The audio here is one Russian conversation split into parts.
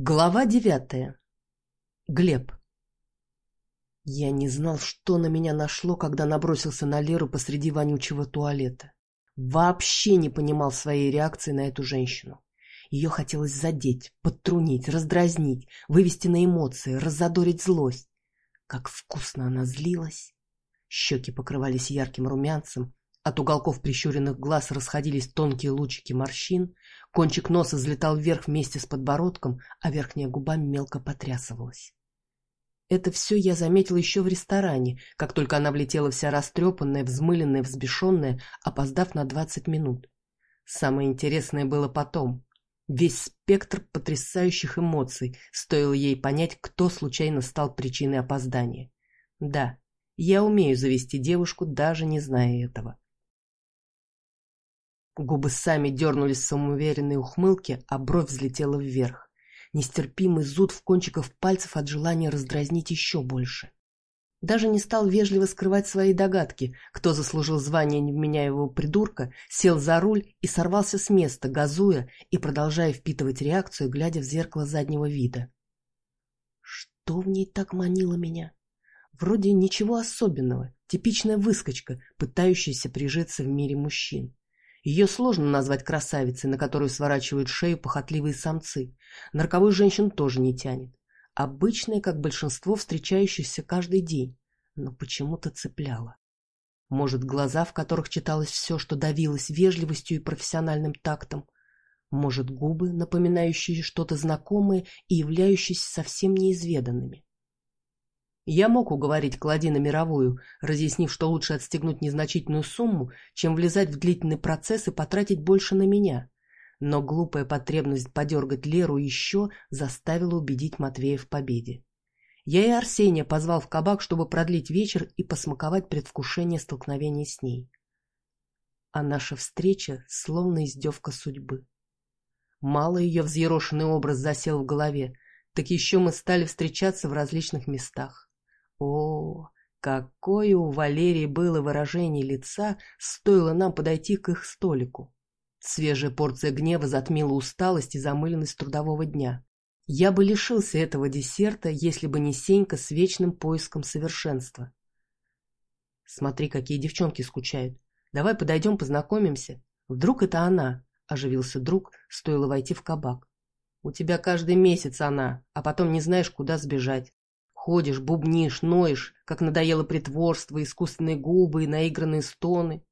Глава девятая. Глеб. Я не знал, что на меня нашло, когда набросился на Леру посреди вонючего туалета. Вообще не понимал своей реакции на эту женщину. Ее хотелось задеть, подтрунить, раздразнить, вывести на эмоции, раззадорить злость. Как вкусно она злилась. Щеки покрывались ярким румянцем, от уголков прищуренных глаз расходились тонкие лучики морщин, кончик носа взлетал вверх вместе с подбородком, а верхняя губа мелко потрясывалась. Это все я заметил еще в ресторане, как только она влетела вся растрепанная, взмыленная, взбешенная, опоздав на двадцать минут. Самое интересное было потом. Весь спектр потрясающих эмоций, стоило ей понять, кто случайно стал причиной опоздания. Да, я умею завести девушку, даже не зная этого. Губы сами дернулись в самоуверенной ухмылке, а бровь взлетела вверх. Нестерпимый зуд в кончиках пальцев от желания раздразнить еще больше. Даже не стал вежливо скрывать свои догадки, кто заслужил звание невменяемого придурка, сел за руль и сорвался с места, газуя и продолжая впитывать реакцию, глядя в зеркало заднего вида. Что в ней так манило меня? Вроде ничего особенного, типичная выскочка, пытающаяся прижиться в мире мужчин. Ее сложно назвать красавицей, на которую сворачивают шею похотливые самцы. Нарковой женщин тоже не тянет. Обычная, как большинство встречающихся каждый день, но почему-то цепляла. Может, глаза, в которых читалось все, что давилось вежливостью и профессиональным тактом. Может, губы, напоминающие что-то знакомое и являющиеся совсем неизведанными. Я мог уговорить Клади на мировую, разъяснив, что лучше отстегнуть незначительную сумму, чем влезать в длительный процесс и потратить больше на меня. Но глупая потребность подергать Леру еще заставила убедить Матвея в победе. Я и Арсения позвал в кабак, чтобы продлить вечер и посмаковать предвкушение столкновения с ней. А наша встреча словно издевка судьбы. Мало ее взъерошенный образ засел в голове, так еще мы стали встречаться в различных местах. О, какое у Валерии было выражение лица, стоило нам подойти к их столику. Свежая порция гнева затмила усталость и замыленность трудового дня. Я бы лишился этого десерта, если бы не Сенька с вечным поиском совершенства. Смотри, какие девчонки скучают. Давай подойдем, познакомимся. Вдруг это она, оживился друг, стоило войти в кабак. У тебя каждый месяц она, а потом не знаешь, куда сбежать. Ходишь, бубнишь, ноешь, как надоело притворство, искусственные губы и наигранные стоны.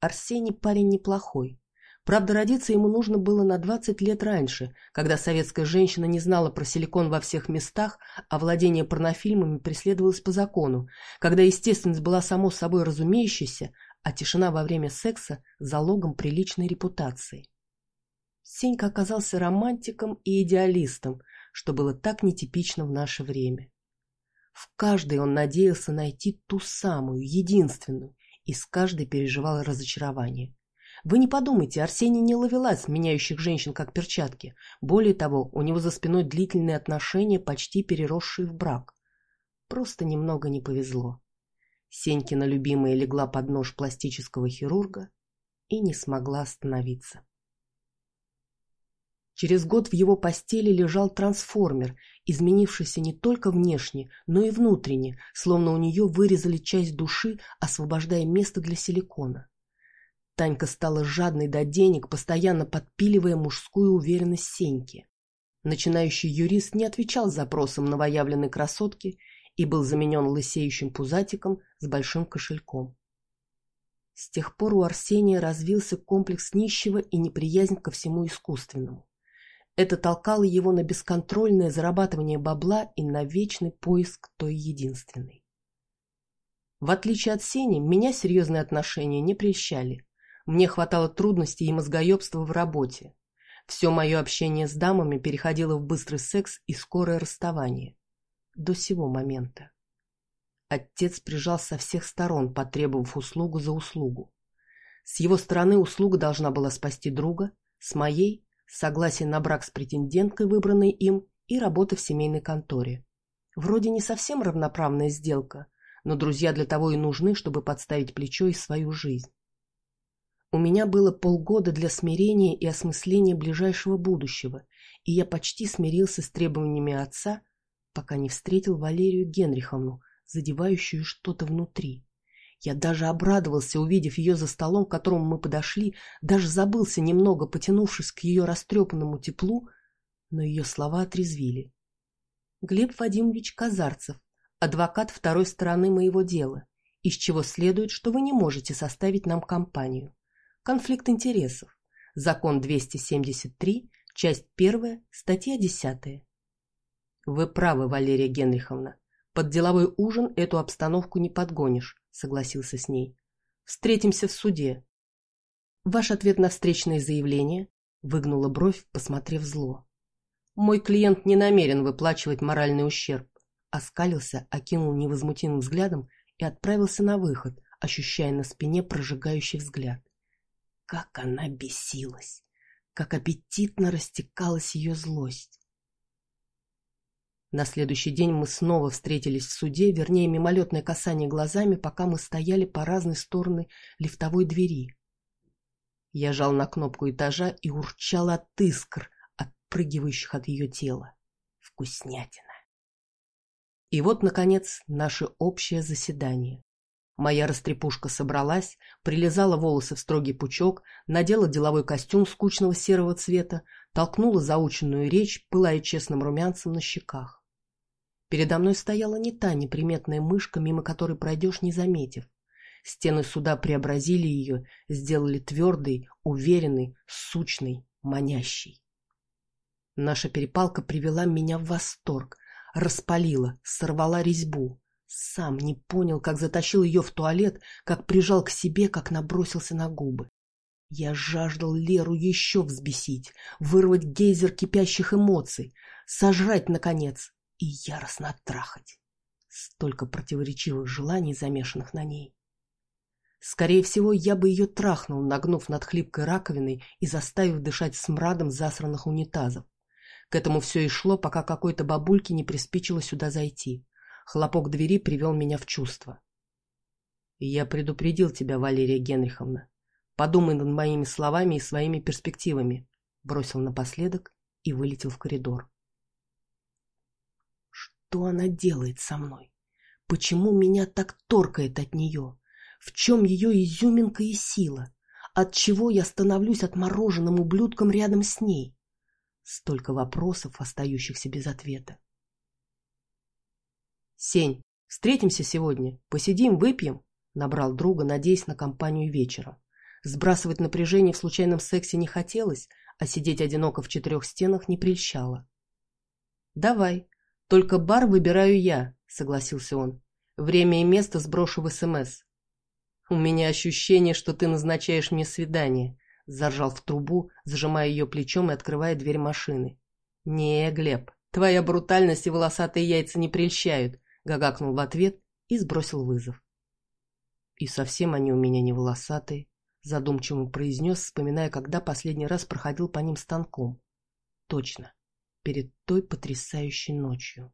Арсений парень неплохой. Правда, родиться ему нужно было на двадцать лет раньше, когда советская женщина не знала про силикон во всех местах, а владение порнофильмами преследовалось по закону, когда естественность была само собой разумеющейся, а тишина во время секса – залогом приличной репутации. Сенька оказался романтиком и идеалистом, что было так нетипично в наше время. В каждой он надеялся найти ту самую, единственную, и с каждой переживал разочарование. Вы не подумайте, Арсений не ловелась меняющих женщин как перчатки. Более того, у него за спиной длительные отношения, почти переросшие в брак. Просто немного не повезло. Сенькина любимая легла под нож пластического хирурга и не смогла остановиться. Через год в его постели лежал трансформер, изменившийся не только внешне, но и внутренне, словно у нее вырезали часть души, освобождая место для силикона. Танька стала жадной до денег, постоянно подпиливая мужскую уверенность Сеньки. Начинающий юрист не отвечал запросам новоявленной красотки и был заменен лысеющим пузатиком с большим кошельком. С тех пор у Арсения развился комплекс нищего и неприязнь ко всему искусственному. Это толкало его на бесконтрольное зарабатывание бабла и на вечный поиск той единственной. В отличие от Сени, меня серьезные отношения не прельщали. Мне хватало трудностей и мозгоебства в работе. Все мое общение с дамами переходило в быстрый секс и скорое расставание. До сего момента. Отец прижал со всех сторон, потребовав услугу за услугу. С его стороны услуга должна была спасти друга, с моей согласие на брак с претенденткой, выбранной им, и работа в семейной конторе. Вроде не совсем равноправная сделка, но друзья для того и нужны, чтобы подставить плечо и свою жизнь. У меня было полгода для смирения и осмысления ближайшего будущего, и я почти смирился с требованиями отца, пока не встретил Валерию Генриховну, задевающую что-то внутри. Я даже обрадовался, увидев ее за столом, к которому мы подошли, даже забылся немного, потянувшись к ее растрепанному теплу, но ее слова отрезвили. Глеб Вадимович Казарцев, адвокат второй стороны моего дела, из чего следует, что вы не можете составить нам компанию. Конфликт интересов. Закон 273, часть 1, статья 10. Вы правы, Валерия Генриховна. Под деловой ужин эту обстановку не подгонишь, согласился с ней. Встретимся в суде. Ваш ответ на встречное заявление? Выгнула бровь, посмотрев зло. Мой клиент не намерен выплачивать моральный ущерб. Оскалился, окинул невозмутимым взглядом и отправился на выход, ощущая на спине прожигающий взгляд. Как она бесилась! Как аппетитно растекалась ее злость! На следующий день мы снова встретились в суде, вернее, мимолетное касание глазами, пока мы стояли по разные стороны лифтовой двери. Я жал на кнопку этажа и урчал от искр, отпрыгивающих от ее тела. Вкуснятина. И вот, наконец, наше общее заседание. Моя растрепушка собралась, прилезала волосы в строгий пучок, надела деловой костюм скучного серого цвета, толкнула заученную речь, пылая честным румянцем на щеках. Передо мной стояла не та неприметная мышка, мимо которой пройдешь, не заметив. Стены суда преобразили ее, сделали твердой, уверенной, сучной, манящей. Наша перепалка привела меня в восторг, распалила, сорвала резьбу. Сам не понял, как затащил ее в туалет, как прижал к себе, как набросился на губы. Я жаждал Леру еще взбесить, вырвать гейзер кипящих эмоций, сожрать, наконец, и яростно оттрахать. Столько противоречивых желаний, замешанных на ней. Скорее всего, я бы ее трахнул, нагнув над хлипкой раковиной и заставив дышать смрадом засранных унитазов. К этому все и шло, пока какой-то бабульке не приспичило сюда зайти. Хлопок двери привел меня в чувство. «Я предупредил тебя, Валерия Генриховна. Подумай над моими словами и своими перспективами», бросил напоследок и вылетел в коридор. Что она делает со мной? Почему меня так торкает от нее? В чем ее изюминка и сила? От чего я становлюсь отмороженным ублюдком рядом с ней? Столько вопросов, остающихся без ответа. «Сень, встретимся сегодня, посидим, выпьем?» Набрал друга, надеясь на компанию вечера. Сбрасывать напряжение в случайном сексе не хотелось, а сидеть одиноко в четырех стенах не прельщало. «Давай, только бар выбираю я», — согласился он. «Время и место сброшу в СМС». «У меня ощущение, что ты назначаешь мне свидание», — заржал в трубу, зажимая ее плечом и открывая дверь машины. «Не, Глеб, твоя брутальность и волосатые яйца не прельщают гагакнул в ответ и сбросил вызов. «И совсем они у меня не волосатые», — задумчиво произнес, вспоминая, когда последний раз проходил по ним станком. «Точно, перед той потрясающей ночью».